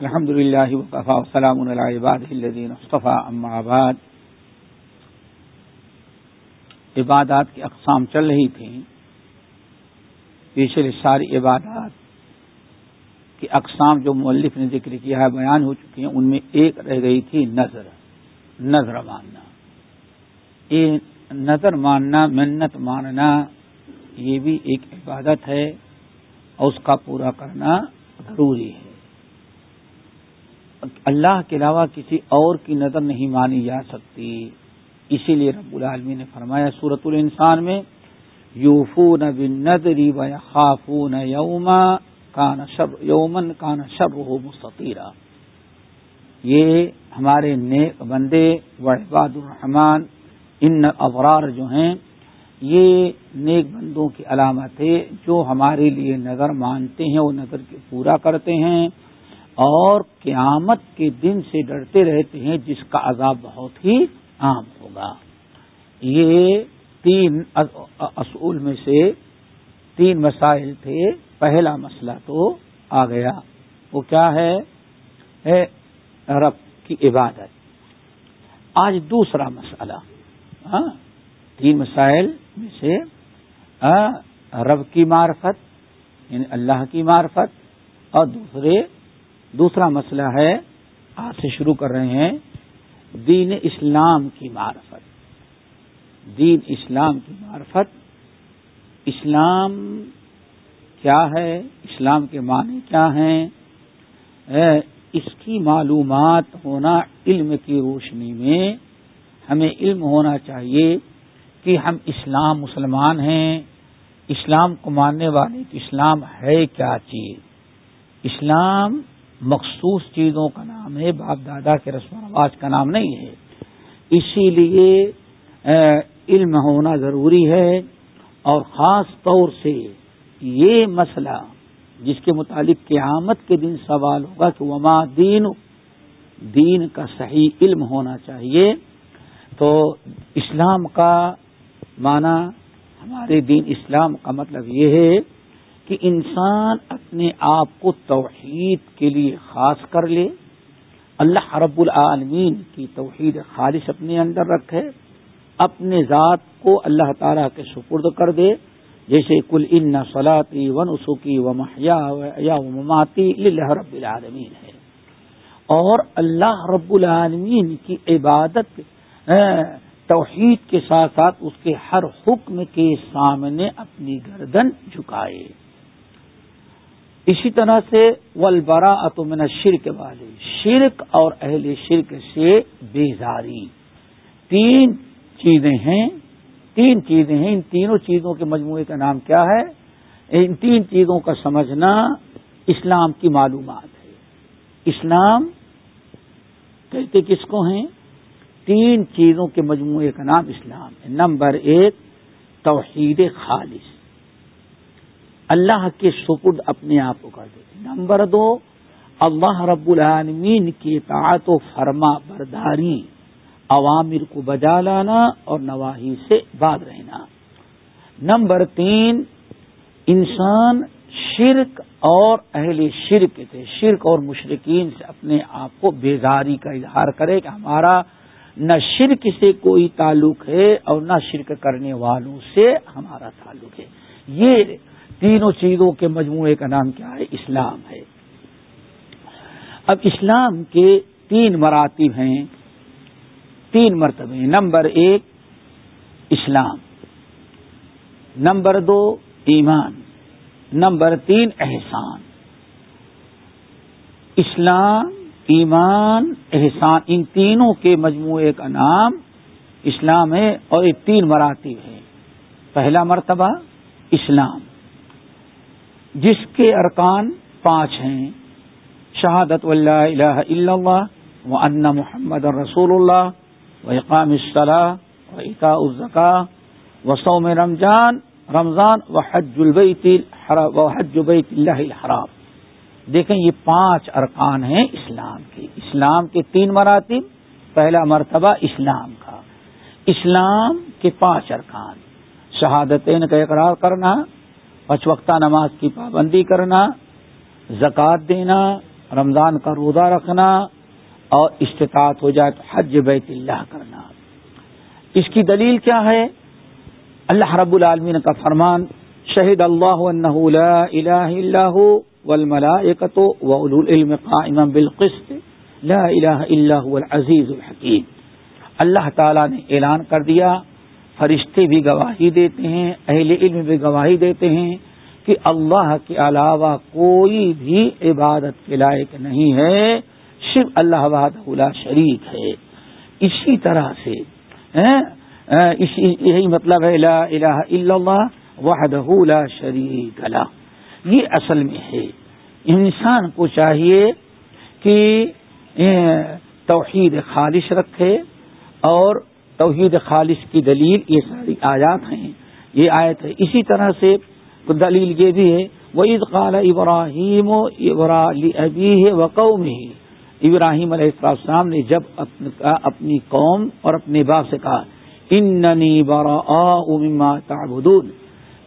الحمد للہ وقفا وسلام الدین مصطفیٰ آباد عبادات کی اقسام چل رہی تھیں پچھلے ساری عبادات کی اقسام جو مولف نے ذکر کیا ہے، بیان ہو چکی ہیں، ان میں ایک رہ گئی تھی نظر نظر ماننا۔ یہ نظر ماننا، منت ماننا، یہ بھی ایک عبادت ہے اور اس کا پورا کرنا ضروری ہے۔ اللہ کے علاوہ کسی اور کی نظر نہیں مانی جا سکتی۔ اسی لیے رب العالمی نے فرمایا سورت الانسان میں یوفو بن نظری و خافون یوما کان شب یومن کان شب ہو مستطیرہ یہ ہمارے نیک بندے و عباد الرحمان ان ابرار جو ہیں، یہ نیک بندوں کی علامت ہے جو ہمارے لیے نظر مانتے ہیں وہ نظر کے پورا کرتے ہیں۔ اور قیامت کے دن سے ڈرتے رہتے ہیں جس کا عذاب بہت ہی عام ہوگا۔ یہ تین اصول میں سے تین مسائل تھے۔ پہلا مسئلہ تو آ گیا۔ وہ کیا ہے؟ رب کی عبادت۔ آج دوسرا مسئلہ۔ ہاں؟ تین مسائل میں سے رب کی معرفت یعنی اللہ کی معرفت اور دوسرے دوسرا مسئلہ ہے، آج سے شروع کر رہے ہیں، دین اسلام کی معرفت۔ دین اسلام کی معرفت، اسلام کیا ہے؟ اسلام کے معنی کیا ہیں؟ اس کی معلومات ہونا علم کی روشنی میں ہمیں علم ہونا چاہیے کہ ہم اسلام مسلمان ہیں۔ اسلام کو ماننے والے اسلام ہے کیا چیز؟ اسلام مخصوص چیزوں کا نام ہے، باپ دادا کے رسم و رواج کا نام نہیں ہے۔ اسی لیے علم ہونا ضروری ہے اور خاص طور سے یہ مسئلہ جس کے متعلق قیامت کے دن سوال ہوگا کہ وما دین دین کا صحیح علم ہونا چاہیے، تو اسلام کا معنی، ہمارے دین اسلام کا مطلب یہ ہے کہ انسان اپنے آپ کو توحید کے لیے خاص کر لے، اللہ رب العالمین کی توحید خالص اپنے اندر رکھے، اپنے ذات کو اللہ تعالی کے سپرد کر دے، جیسے کل ان سلاتی ون اسوکی و محیا یا مماتی رب العالمین ہے۔ اور اللہ رب العالمین کی عبادت توحید کے ساتھ ساتھ اس کے ہر حکم کے سامنے اپنی گردن جھکائے۔ اسی طرح سے ولبرا اتمن شرک والے شرک اور اہل شرک سے بیزاری تین چیزیں ہیں، تین چیزیں ہیں۔ ان تینوں چیزوں کے مجموعے کا نام کیا ہے؟ ان تین چیزوں کا سمجھنا اسلام کی معلومات ہے۔ اسلام کہتے کس کو ہیں؟ تین چیزوں کے مجموعے کا نام اسلام ہے۔ نمبر ایک توحید خالص۔ اللہ کے سپرد اپنے آپ کو کر دیتے نمبر دو، اللہ رب العالمین کی اطاعت و فرما برداری عوامر کو بجا لانا اور نواحی سے باد رہنا۔ نمبر تین، انسان شرک اور اہل شرک تھے شرک اور مشرقین سے اپنے آپ کو بیزاری کا اظہار کرے کہ ہمارا نہ شرک سے کوئی تعلق ہے اور نہ شرک کرنے والوں سے ہمارا تعلق ہے۔ یہ تینوں چیزوں کے مجموعے کا نام کیا ہے؟ اسلام ہے۔ اب اسلام کے تین مراتب ہیں۔ تین مرتبے نمبر ایک، اسلام۔ نمبر دو، ایمان۔ نمبر تین، احسان۔ اسلام، ایمان، احسان، ان تینوں کے مجموعے کا نام اسلام ہے اور یہ تین مراتب ہے پہلا مرتبہ، اسلام۔ جس کے ارکان پانچ ہیں۔ شہادت اللہ الہ الا اللہ و ان محمد رسول اللہ و اقام الصلاح و اقاء الزکا و سوم رمضان رمضان و حج البیت و حج بیت اللہ الحرام۔ دیکھیں یہ پانچ ارکان ہیں اسلام کے۔ اسلام کے تین مراتب، پہلا مرتبہ اسلام کا۔ اسلام کے پانچ ارکان۔ شہادتین کا اقرار کرنا پچ وقتہ نماز کی پابندی کرنا، زکوٰۃ دینا، رمضان کا روزہ رکھنا اور استطاعت ہو جائے تو حج بیت اللہ کرنا۔ اس کی دلیل کیا ہے؟ اللہ رب العالمین کا فرمان شہید اللہ لا الہ الا هو والملائکۃ العلم قائما بالقسط، لا الہ الا هو العزیز الحکیم۔ اللہ تعالی نے اعلان کر دیا فرشتے بھی گواہی دیتے ہیں، اہل علم بھی گواہی دیتے ہیں کہ اللہ کے علاوہ کوئی بھی عبادت کے لائق نہیں ہے، صرف اللہ وحدہ شریک ہے۔ اسی طرح سے یہی مطلب ہے، لا الہ الا اللہ وحدہ لا شریک اللہ یہ اصل میں ہے۔ انسان کو چاہیے کہ توحید خالص رکھے اور توحید خالص کی دلیل یہ ساری آیات ہیں۔ یہ آیت ہے۔ اسی طرح سے دلیل یہ بھی ہے وہ عید قال ابراہیم و ابی ہے و ہی ابراہیم علیہ السلام نے جب اپنی قوم اور اپنے باپ سے کہا اننی برا تعبدون۔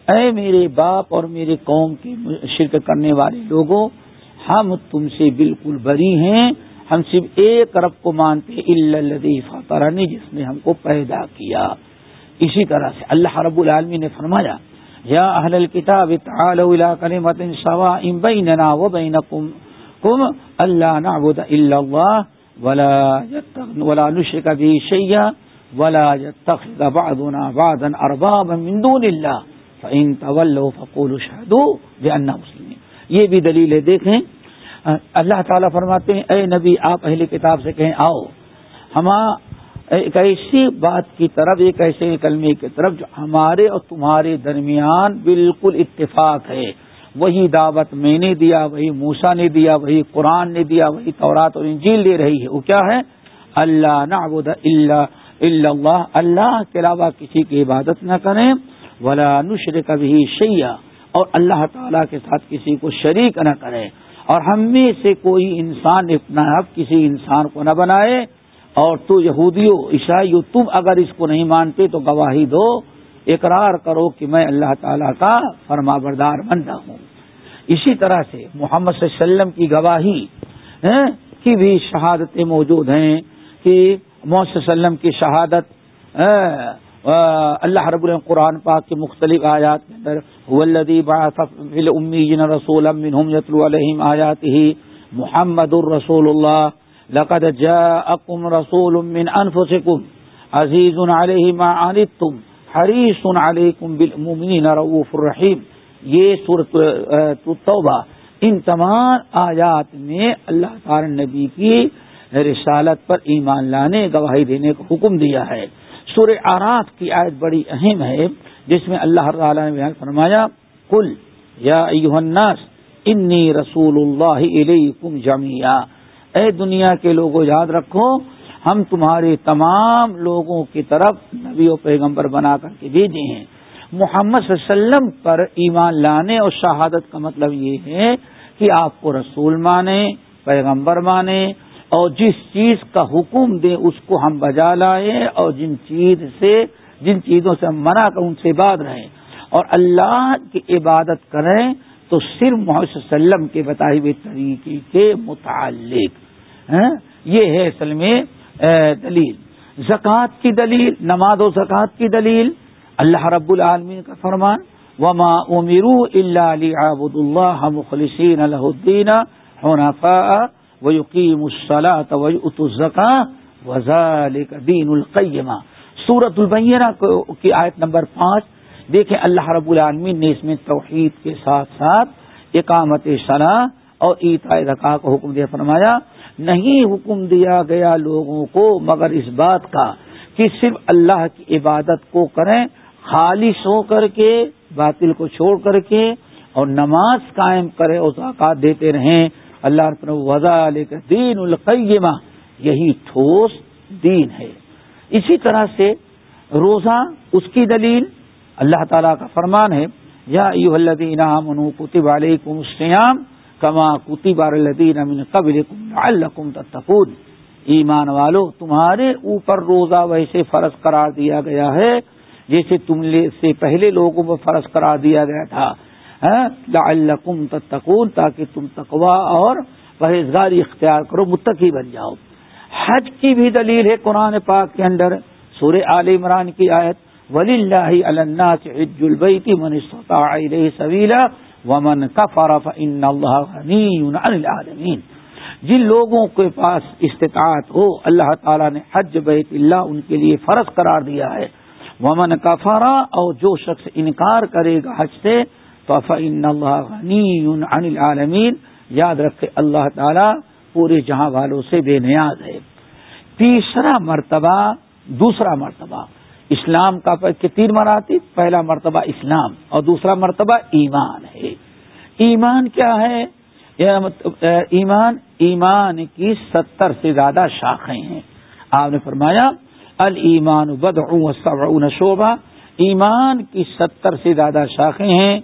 اے میرے باپ اور میرے قوم کے شرک کرنے والے لوگوں، ہم تم سے بالکل بری ہیں۔ ہم صرف ایک رب کو مانتے اللہ جس نے ہم کو پیدا کیا۔ اسی طرح سے اللہ رب العالمی نے فرمایا، یا اہل الكتاب تعالوا الى كلمه سواء بيننا وبينكم کم اللہ نعبد الا الله ولا يتخذ ولا نشرك به شيئا ولا يتخذ بعضنا بعضا اربابا من دون الله فان تولوا فقولوا اشهدوا باننا مسلمين یہ بھی دلیل ہے دیکھیں۔ اللہ تعالیٰ فرماتے ہیں، اے نبی، آپ اہل کتاب سے کہیں آؤ۔ ہم ایک ایسی بات کی طرف، ایک ایسے کلمے کی طرف جو ہمارے اور تمہارے درمیان بالکل اتفاق ہے۔ وہی دعوت میں نے دیا، وہی موسا نے دیا، وہی قرآن نے دیا، وہی تورات اور انجیل دے رہی ہے۔ وہ کیا ہے؟ اللہ نعبد اللہ اللہ۔ اللہ کے علاوہ کسی کی عبادت نہ کریں۔ ولا نشر کبھی شیا اور اللہ تعالی کے ساتھ کسی کو شریک نہ کریں۔ اور ہم میں سے کوئی انسان اپنا کسی انسان کو نہ بنائے اور تو یہودیوں عیسائیوں تم اگر اس کو نہیں مانتے تو گواہی دو، اقرار کرو کہ میں اللہ تعالی کا فرما بردار بندہ ہوں۔ اسی طرح سے محمد صلی اللہ علیہ وسلم کی گواہی ہاں، کی بھی شہادتیں موجود ہیں کہ محمد صلی اللہ علیہ وسلم کی شہادت ہاں، اللہ رب القرآن پاک کے مختلف آیات کے اندر ولدی رسول علیہم آیات ہی محمد الرسول اللہ لقد جاءكم رسول من انفسكم عزيز عليه ما عنتم حريص عليكم بالمؤمنين رؤوف الرحيم یہ صورت توبہ ان تمام آیات میں اللہ تعالی نبی کی رسالت پر ایمان لانے، گواہی دینے کا حکم دیا ہے۔ سورہ آرات کی آیت بڑی اہم ہے، جس میں اللہ تعالی نے بیان فرمایا کل یا ایوہ الناس، انی رسول اللہ علیکم جميعا اے دنیا کے لوگوں یاد رکھو، ہم تمہارے تمام لوگوں کی طرف نبی و پیغمبر بنا کر کے بھیجے ہیں۔ محمد صلی اللہ علیہ وسلم پر ایمان لانے اور شہادت کا مطلب یہ ہے کہ آپ کو رسول مانے، پیغمبر مانے اور جس چیز کا حکم دیں اس کو ہم بجا لائیں اور جن چیز سے جن چیزوں سے ہم منع کر ان سے بات رہیں اور اللہ کی عبادت کریں تو صرف محمد صلی اللہ علیہ وسلم کے بتائے ہوئے طریقے کے متعلق ہاں؟ یہ ہے اصل میں دلیل۔ زکوٰۃ کی دلیل، نماز و زکوٰۃ کی دلیل۔ اللہ رب العالمین کا فرمان، وما امرو اللہ علی آبد اللہ مخلصین الدین حنفاء ويقيم الصلاة ويؤتوا الزكاة وذلك دین القیمہ سورت البینہ کی آیت نمبر پانچ دیکھیں اللہ رب العالمین نے اس میں توحید کے ساتھ ساتھ اقامت صلاح اور عیتا رقا کو حکم دیا، فرمایا، نہیں حکم دیا گیا لوگوں کو مگر اس بات کا کہ صرف اللہ کی عبادت کو کریں، خالص ہو کر کے، باطل کو چھوڑ کر کے اور نماز قائم کرے اور زکات دیتے رہیں۔ اللہ وضا علیہ دین القیمہ یہی ٹھوس دین ہے۔ اسی طرح سے روزہ، اس کی دلیل اللہ تعالیٰ کا فرمان ہے، یا ایو الذین آمنوا کتب علیکم الصیام کما کتب الذین من قبلکم لعلکم تتقون۔ ایمان والو، تمہارے اوپر روزہ ویسے فرض قرار دیا گیا ہے، جیسے تم سے پہلے لوگوں پر فرض قرار دیا گیا تھا۔ لعلکم تتقون، تاکہ تم تقوا اور پرہیزگاری اختیار کرو، متقی بن جاؤ۔ حج کی بھی دلیل ہے قرآن پاک کے اندر سور عال عمران کی آیت ولی اللہ اللہ سے عج البئی من سویلا ومن کفر فإن اللہ غنی عن العالمین جن لوگوں کے پاس استطاعت ہو، اللہ تعالیٰ نے حج بیت اللہ ان کے لیے فرض قرار دیا ہے۔ ومن کفارا اور جو شخص انکار کرے گا حج سے تو فإن اللہ غنی عن العالمین یاد رکھے اللہ تعالیٰ، پورے جہاں والوں سے بے نیاز ہے۔ تیسرا مرتبہ، دوسرا مرتبہ۔ اسلام کا تین مراتب پہلا مرتبہ اسلام اور دوسرا مرتبہ ایمان ہے۔ ایمان کیا ہے؟ مطلب، ایمان ایمان کی ستر سے زیادہ شاخیں ہیں۔ آپ نے فرمایا المان بد اون شعبہ۔ ایمان کی ستر سے زیادہ شاخیں ہیں۔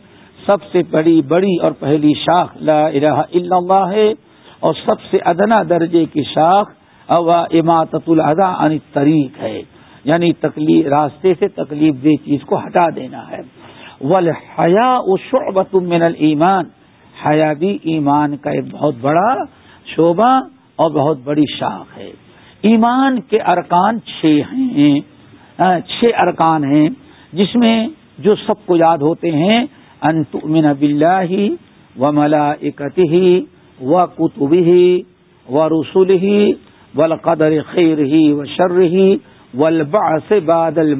سب سے بڑی بڑی اور پہلی شاخ لا الہ الا اللہ ہے اور سب سے ادنا درجے کی شاخ اماط الدا عن طریق ہے۔ یعنی تکلیف، راستے سے تکلیف دہ چیز کو ہٹا دینا ہے۔ ول حیا شعبت من المان حیا بھی ایمان کا ایک بہت بڑا شعبہ اور بہت بڑی شاخ ہے۔ ایمان کے ارکان چھ ہیں ہاں، چھ ارکان ہیں جس میں جو سب کو یاد ہوتے ہیں انتمن بلّہ و ملا و کتب ہی و رسول ہی ولقدر خیر ہی و شر ہی ولبا سے بادل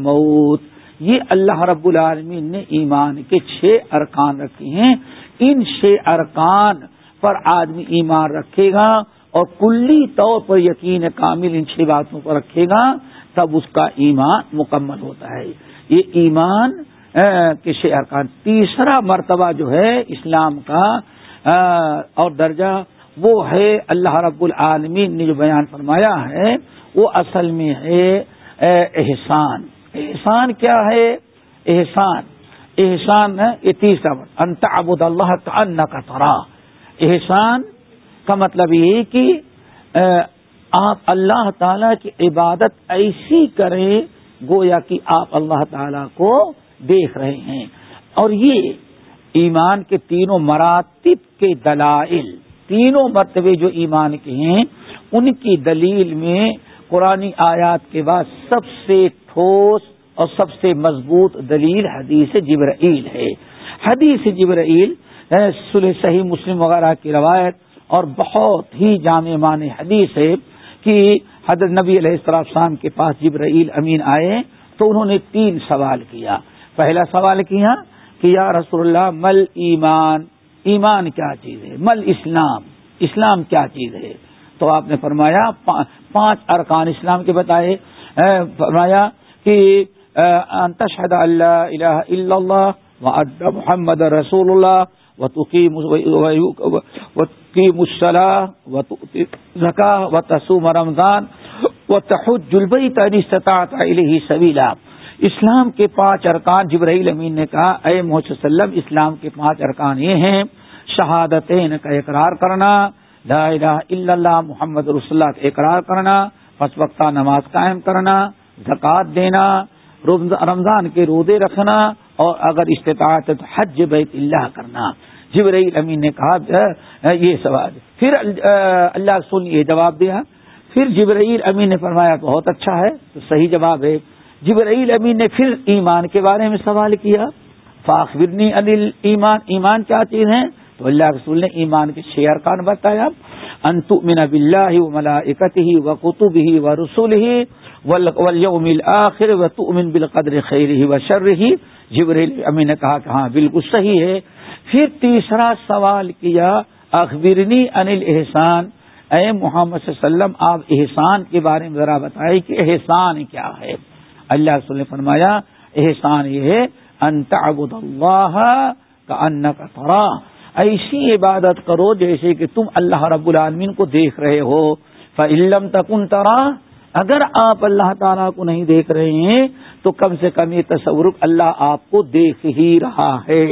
یہ اللہ رب العالمین نے ایمان کے چھ ارکان رکھے ہیں۔ ان چھ ارکان پر آدمی ایمان رکھے گا اور کلی طور پر یقین کامل ان چھ باتوں پر رکھے گا، تب اس کا ایمان مکمل ہوتا ہے۔ یہ ایمان کے ارکان تیسرا مرتبہ جو ہے اسلام کا اور درجہ وہ ہے اللہ رب العالمین نے جو بیان فرمایا ہے، وہ اصل میں ہے احسان۔ احسان کیا ہے؟ احسان۔ احسان ہے یہ تیسرا انت ابود اللہ کا ان کا ترا۔ احسان کا مطلب یہ کہ آپ اللہ تعالی کی عبادت ایسی کریں، گویا کہ آپ اللہ تعالی کو دیکھ رہے ہیں۔ اور یہ ایمان کے تینوں مراتب کے دلائل، تینوں مرتبے جو ایمان کے ہیں، ان کی دلیل میں قرآن آیات کے بعد سب سے ٹھوس اور سب سے مضبوط دلیل حدیث جبرائیل ہے۔ حدیث جبرائیل یعنی سلح صحیح مسلم وغیرہ کی روایت اور بہت ہی جامع مان حدیث ہے کہ حضرت نبی علیہ السلام کے پاس جبرائیل امین آئے تو انہوں نے تین سوال کیا۔ پہلا سوال کیا کہ یا رسول اللہ، مل ایمان؟ ایمان کیا چیز ہے؟ مل اسلام۔ اسلام کیا چیز ہے؟ تو آپ نے فرمایا پانچ ارکان اسلام کے بتائے۔ فرمایا کہ تشہد اللہ الہ الا اللہ و محمد رسول اللہ و تقیم الصلاح و زکا و تسوم رمضان و تحج البیت ان استطاعت الیہ سبیلا۔ اسلام کے پانچ ارکان، جبرائیل امین نے کہا، اے محسوس وسلم، اسلام کے پانچ ارکان یہ ہیں، شہادتین کا اقرار کرنا، لا الہ الا اللہ محمد رسول اللہ کا اقرار کرنا، پس وقتہ نماز قائم کرنا، زکوٰۃ دینا رمضان کے رودے رکھنا، اور اگر استطاعت تو حج بیت اللہ کرنا۔ جبرائیل امین نے کہا یہ سوال۔ پھر اللہ رسول نے یہ جواب دیا۔ پھر جبرائیل امین نے فرمایا، بہت اچھا ہے، تو صحیح جواب ہے۔ جبرائیل امین نے پھر ایمان کے بارے میں سوال کیا فاخرنی انل ایمان ایمان کیا چیز ہے تو اللہ رسول نے ایمان کے چھ ارکان بتایا انت من بلّہ و ملا ہی و قطب ہی و رسول ہی ولیوم و تمن بالقدر خیر ہی و شر ہی جبریل امین نے کہا کہ ہاں بالکل صحیح ہے۔ پھر تیسرا سوال کیا، اخبرنی انل احسان اے محمد صلی اللہ علیہ وسلم، آپ احسان کے بارے میں ذرا بتائیں کہ احسان کیا ہے۔ اللہ رسول نے فرمایا، احسان یہ ہے انت اللہ کا ان کا ایسی عبادت کرو جیسے کہ تم اللہ رب العالمین کو دیکھ رہے ہو۔ فعلم تکن ترا، اگر آپ اللہ تعالیٰ کو نہیں دیکھ رہے ہیں، تو کم سے کم یہ تصور اللہ آپ کو دیکھ ہی رہا ہے۔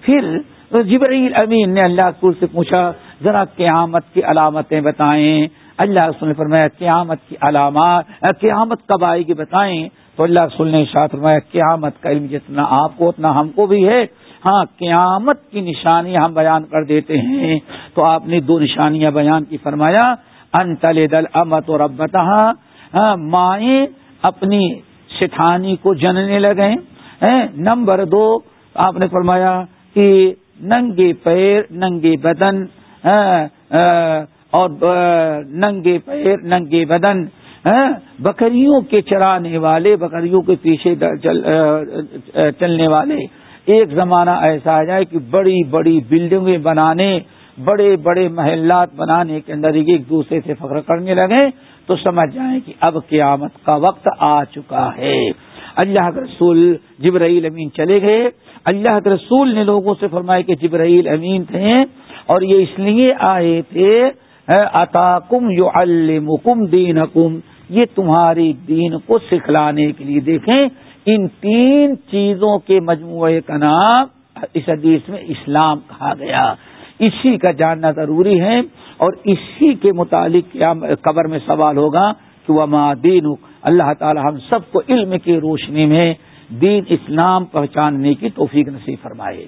پھر جبرائیل امین نے اللہ رسول سے پوچھا، ذرا قیامت کی علامتیں بتائیں۔ اللہ رسول نے فرمایا، قیامت کی علامات قیامت کب آئے گی بتائیں؟ تو اللہ رسول نے شاہ فرمایا، قیامت کا علم جتنا آپ کو اتنا ہم کو بھی ہے۔ ہاں قیامت کی نشانیاں ہم بیان کر دیتے ہیں۔ تو آپ نے دو نشانیاں بیان کی، فرمایا انتل دل امت اور ابتا ہاں مائیں اپنی شٹھانی کو جننے لگے ہاں، نمبر دو، آپ نے فرمایا کہ ننگے پیر، ننگے بدن ہاں، اور ننگے پیر، ننگے بدن بکریوں کے چرانے والے، بکریوں کے پیچھے چلنے والے۔ ایک زمانہ ایسا آ جائے کہ بڑی بڑی بلڈنگیں بنانے، بڑے بڑے محلات بنانے کے اندر ایک دوسرے سے فخر کرنے لگے تو سمجھ جائیں کہ اب قیامت کا وقت آ چکا ہے۔ اللہ کے رسول جبرائیل امین چلے گئے۔ اللہ کے رسول نے لوگوں سے فرمایا کہ جبرائیل امین تھے اور یہ اس لیے آئے تھے اتاکم یو المکم دین حکم یہ تمہاری دین کو سکھلانے کے لیے دیکھیں۔ ان تین چیزوں کے مجموعے کا نام اس حدیث میں اسلام کہا گیا۔ اسی کا جاننا ضروری ہے اور اسی کے متعلق کیا قبر میں سوال ہوگا کہ وہ ماں دین اللہ تعالی ہم سب کو علم کی روشنی میں دین اسلام پہچاننے کی توفیق نصیب فرمائے۔